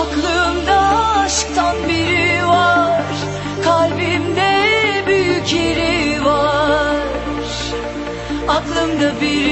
Aklımda aşktan biri var Kalbimde büyük yeri var. Aklımda biri